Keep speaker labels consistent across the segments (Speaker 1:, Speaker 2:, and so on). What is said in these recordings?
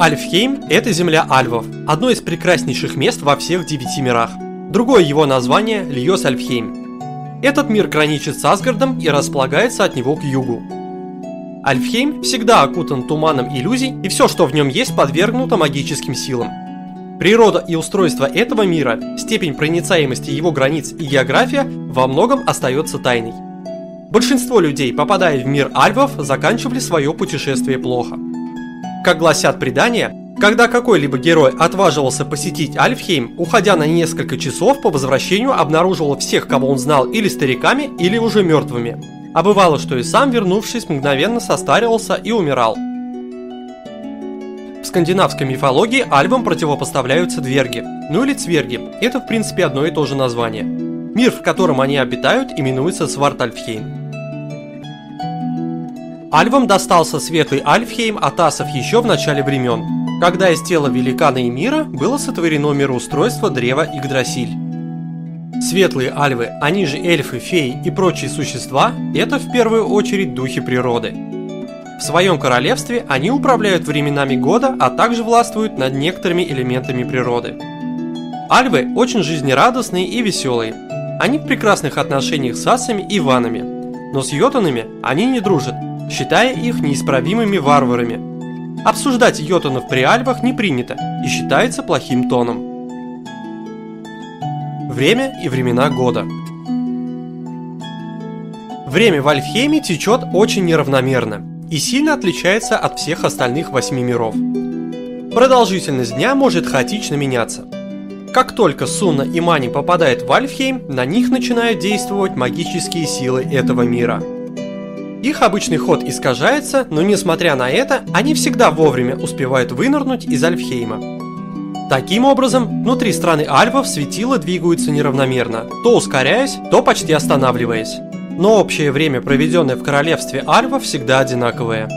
Speaker 1: Альфхейм – это земля альвов, одно из прекраснейших мест во всех девяти мирах. Другое его название – Льос Альфхейм. Этот мир граничит с Асгардом и располагается от него к югу. Альфхейм всегда окутан туманом иллюзий, и все, что в нем есть, подвергнуто магическим силам. Природа и устройство этого мира, степень проницаемости его границ и география во многом остается тайной. Большинство людей, попадая в мир альвов, заканчивали свое путешествие плохо. Как гласят предания, когда какой-либо герой отваживался посетить Альфхейм, уходя на несколько часов по возвращению обнаруживал всех, кого он знал или стариками, или уже мертвыми. А бывало, что и сам, вернувшись, мгновенно состаривался и умирал. В скандинавской мифологии альвам противопоставляются дверги, ну или цверги, это в принципе одно и то же название. Мир, в котором они обитают, именуется Свартальфхейм. Альвам достался светлый Альфхейм от асов еще в начале времен, когда из тела великана и мира было сотворено мироустройство древа Игдрасиль. Светлые альвы, они же эльфы, феи и прочие существа, это в первую очередь духи природы. В своем королевстве они управляют временами года, а также властвуют над некоторыми элементами природы. Альвы очень жизнерадостные и веселые. Они в прекрасных отношениях с асами и ванами. Но с йотанами они не дружат, считая их неисправимыми варварами. Обсуждать йотунов при альвах не принято и считается плохим тоном. Время и времена года Время в Альфхейме течет очень неравномерно и сильно отличается от всех остальных восьми миров. Продолжительность дня может хаотично меняться. Как только Сунна и Мани попадают в Альфхейм, на них начинают действовать магические силы этого мира – их обычный ход искажается, но несмотря на это, они всегда вовремя успевают вынырнуть из Альфхейма. Таким образом, внутри страны Альвов светила двигаются неравномерно, то ускоряясь, то почти останавливаясь. Но общее время, проведенное в королевстве Альвов, всегда одинаковое.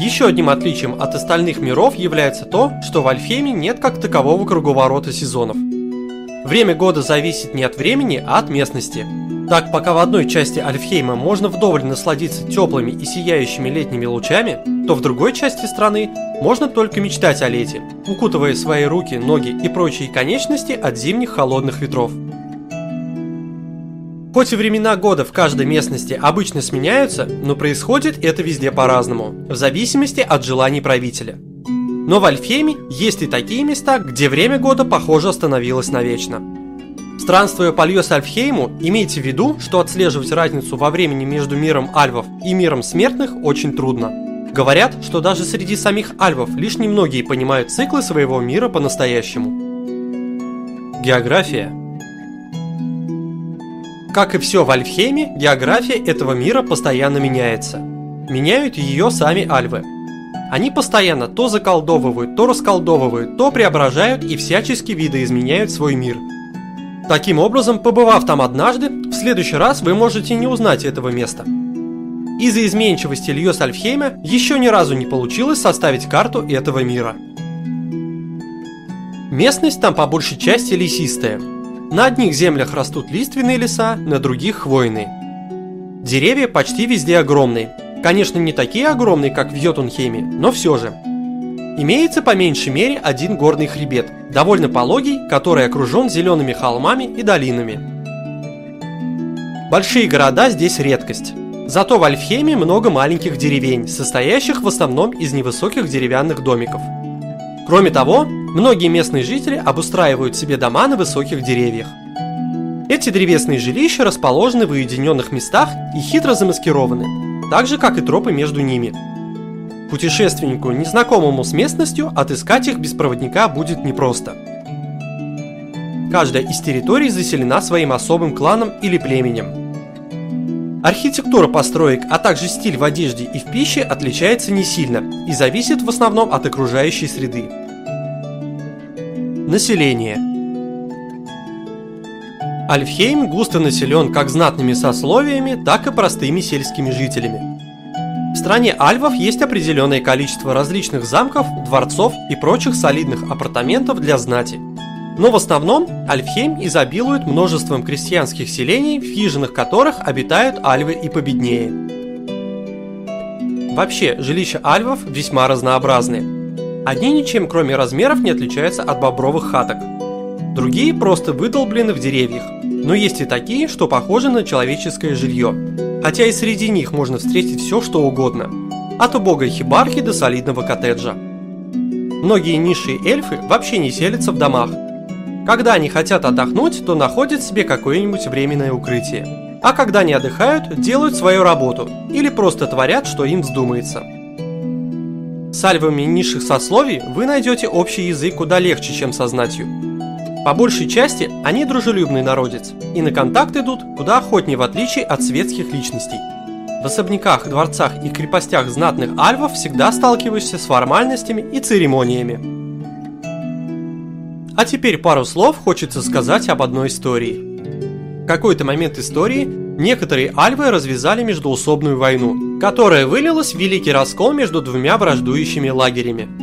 Speaker 1: Еще одним отличием от остальных миров является то, что в Альфеме нет как такового круговорота сезонов. Время года зависит не от времени, а от местности – так, пока в одной части Альфхейма можно вдоволь насладиться теплыми и сияющими летними лучами, то в другой части страны можно только мечтать о лете, укутывая свои руки, ноги и прочие конечности от зимних холодных ветров. Хоть и времена года в каждой местности обычно сменяются, но происходит это везде по-разному, в зависимости от желаний правителя. Но в Альфеме есть и такие места, где время года, похоже, остановилось навечно. Странствуя по Льос-Альфхейму, имейте в виду, что отслеживать разницу во времени между миром альвов и миром смертных очень трудно. Говорят, что даже среди самих альвов лишь немногие понимают циклы своего мира по-настоящему. География Как и все в Альфхейме, география этого мира постоянно меняется. Меняют ее сами альвы. Они постоянно то заколдовывают, то расколдовывают, то преображают и всячески видоизменяют свой мир – Таким образом, побывав там однажды, в следующий раз вы можете не узнать этого места. Из-за изменчивости Льос Альфхейма еще ни разу не получилось составить карту этого мира. Местность там по большей части лесистая. На одних землях растут лиственные леса, на других хвойные. Деревья почти везде огромные. Конечно, не такие огромные, как в Йотунхейме, но все же – Имеется по меньшей мере один горный хребет, довольно пологий, который окружен зелеными холмами и долинами. Большие города здесь редкость. Зато в Альфхеме много маленьких деревень, состоящих в основном из невысоких деревянных домиков. Кроме того, многие местные жители обустраивают себе дома на высоких деревьях. Эти древесные жилища расположены в уединенных местах и хитро замаскированы, так же как и тропы между ними – Путешественнику, незнакомому с местностью, отыскать их без проводника будет непросто. Каждая из территорий заселена своим особым кланом или племенем. Архитектура построек, а также стиль в одежде и в пище отличается не сильно и зависит в основном от окружающей среды. Население Альфхейм густо населен как знатными сословиями, так и простыми сельскими жителями. Стране альвов есть определенное количество различных замков, дворцов и прочих солидных апартаментов для знати. Но в основном Альфхейм изобилует множеством крестьянских селений, в хижинах которых обитают альвы и победнее. Вообще, жилища альвов весьма разнообразные – Одни ничем кроме размеров не отличаются от бобровых хаток. Другие просто выдолблены в деревьях, но есть и такие, что похожи на человеческое жилье. Хотя и среди них можно встретить все, что угодно. От убогой хибарки до солидного коттеджа. Многие низшие эльфы вообще не селятся в домах. Когда они хотят отдохнуть, то находят себе какое-нибудь временное укрытие. А когда не отдыхают, делают свою работу или просто творят, что им вздумается. С альвами низших сословий вы найдете общий язык куда легче, чем со знатью. По большей части они дружелюбный народец и на контакт идут куда охотнее в отличие от светских личностей. В особняках, дворцах и крепостях знатных альвов всегда сталкиваешься с формальностями и церемониями. А теперь пару слов хочется сказать об одной истории. В какой-то момент истории некоторые альвы развязали междуусобную войну, которая вылилась в великий раскол между двумя враждующими лагерями –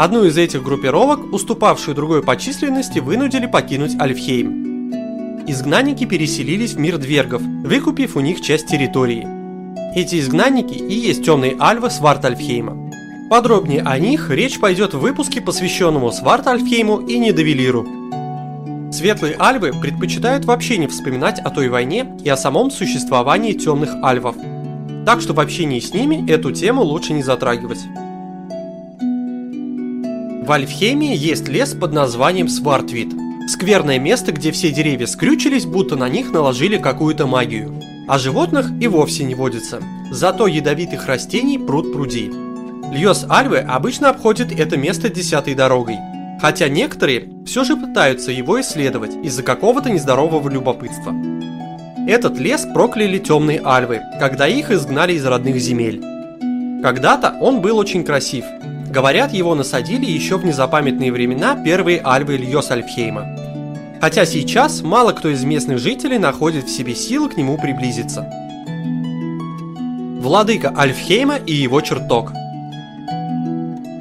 Speaker 1: Одну из этих группировок, уступавшую другой по численности, вынудили покинуть Альфхейм. Изгнанники переселились в мир двергов, выкупив у них часть территории. Эти изгнанники и есть темные альвы Свартальфхейма. Подробнее о них речь пойдет в выпуске, посвященному Свартальфхейму и Недовелиру. Светлые альвы предпочитают вообще не вспоминать о той войне и о самом существовании темных альвов. Так что в общении с ними эту тему лучше не затрагивать. В Альфхеме есть лес под названием Свартвит. Скверное место, где все деревья скрючились, будто на них наложили какую-то магию. А животных и вовсе не водится. Зато ядовитых растений пруд пруди. Льос Альвы обычно обходит это место десятой дорогой. Хотя некоторые все же пытаются его исследовать из-за какого-то нездорового любопытства. Этот лес прокляли темные альвы, когда их изгнали из родных земель. Когда-то он был очень красив, Говорят, его насадили еще в незапамятные времена первые альвы Ильёс Альфхейма. Хотя сейчас мало кто из местных жителей находит в себе силы к нему приблизиться. Владыка Альфхейма и его чертог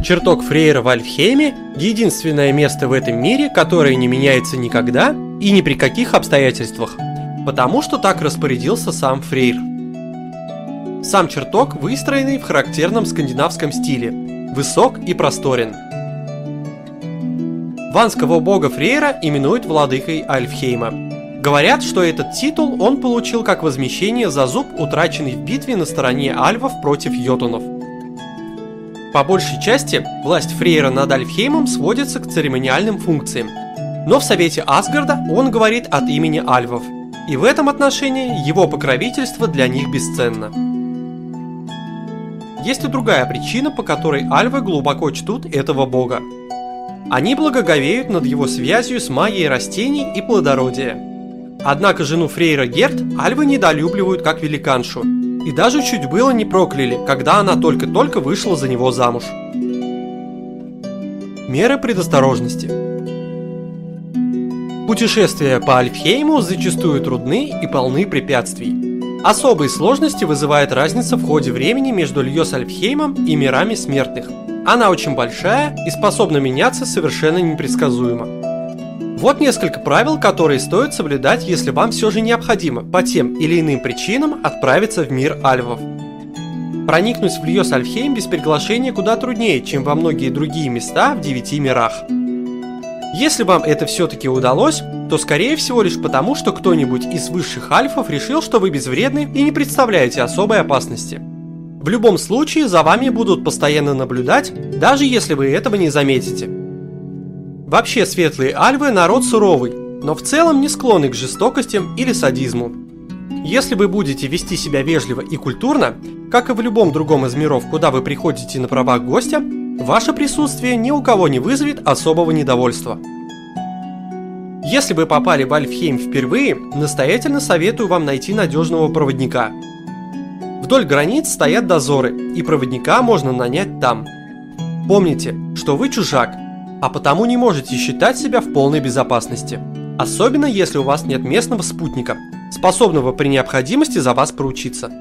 Speaker 1: Чертог Фрейра в Альфхейме – единственное место в этом мире, которое не меняется никогда и ни при каких обстоятельствах, потому что так распорядился сам Фрейр. Сам чертог выстроенный в характерном скандинавском стиле, высок и просторен. Ванского бога Фрейра именуют владыкой Альфхейма. Говорят, что этот титул он получил как возмещение за зуб, утраченный в битве на стороне альвов против йотунов. По большей части, власть Фрейра над Альфхеймом сводится к церемониальным функциям. Но в Совете Асгарда он говорит от имени альвов, и в этом отношении его покровительство для них бесценно. Есть и другая причина, по которой альвы глубоко чтут этого бога. Они благоговеют над его связью с магией растений и плодородия. Однако жену Фрейра Герт альвы недолюбливают как великаншу, и даже чуть было не прокляли, когда она только-только вышла за него замуж. Меры предосторожности Путешествия по Альфхейму зачастую трудны и полны препятствий. Особые сложности вызывает разница в ходе времени между Льёс-Альфхеймом и мирами смертных. Она очень большая и способна меняться совершенно непредсказуемо. Вот несколько правил, которые стоит соблюдать, если вам все же необходимо по тем или иным причинам отправиться в мир альвов. Проникнуть в Льёс-Альфхейм без приглашения куда труднее, чем во многие другие места в девяти мирах. Если вам это все-таки удалось, то скорее всего лишь потому, что кто-нибудь из высших альфов решил, что вы безвредны и не представляете особой опасности. В любом случае за вами будут постоянно наблюдать, даже если вы этого не заметите. Вообще светлые альвы народ суровый, но в целом не склонны к жестокостям или садизму. Если вы будете вести себя вежливо и культурно, как и в любом другом из миров, куда вы приходите на правах гостя, ваше присутствие ни у кого не вызовет особого недовольства. Если вы попали в Альфхейм впервые, настоятельно советую вам найти надежного проводника. Вдоль границ стоят дозоры, и проводника можно нанять там. Помните, что вы чужак, а потому не можете считать себя в полной безопасности. Особенно если у вас нет местного спутника, способного при необходимости за вас поручиться.